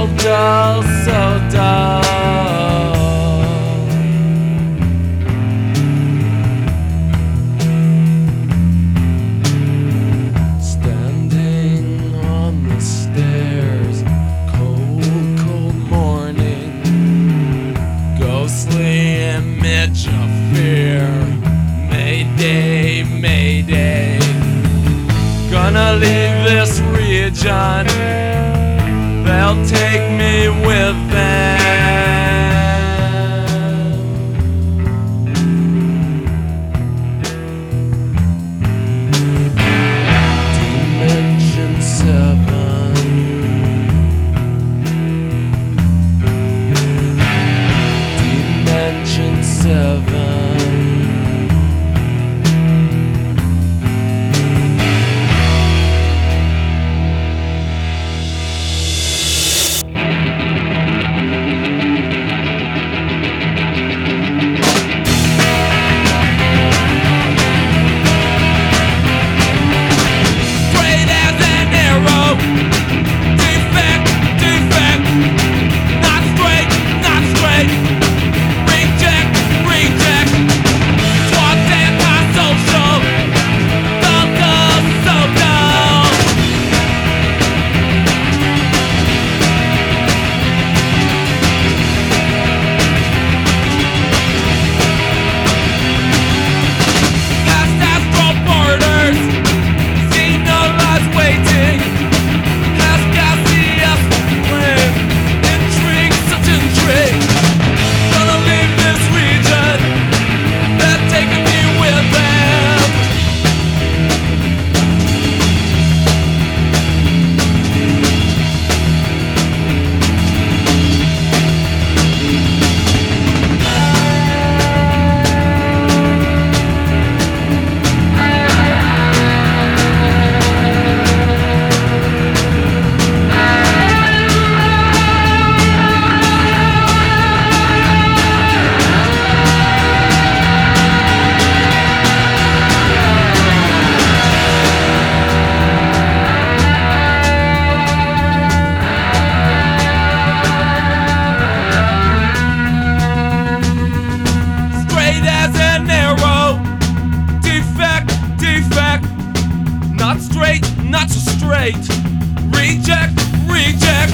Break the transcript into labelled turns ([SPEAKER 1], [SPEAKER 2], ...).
[SPEAKER 1] Dull, dull, so dull. Standing on the stairs, cold, cold morning, ghostly image of fear. Mayday, mayday. Gonna leave this region. They'll take me with them. Not so straight. Reject, reject.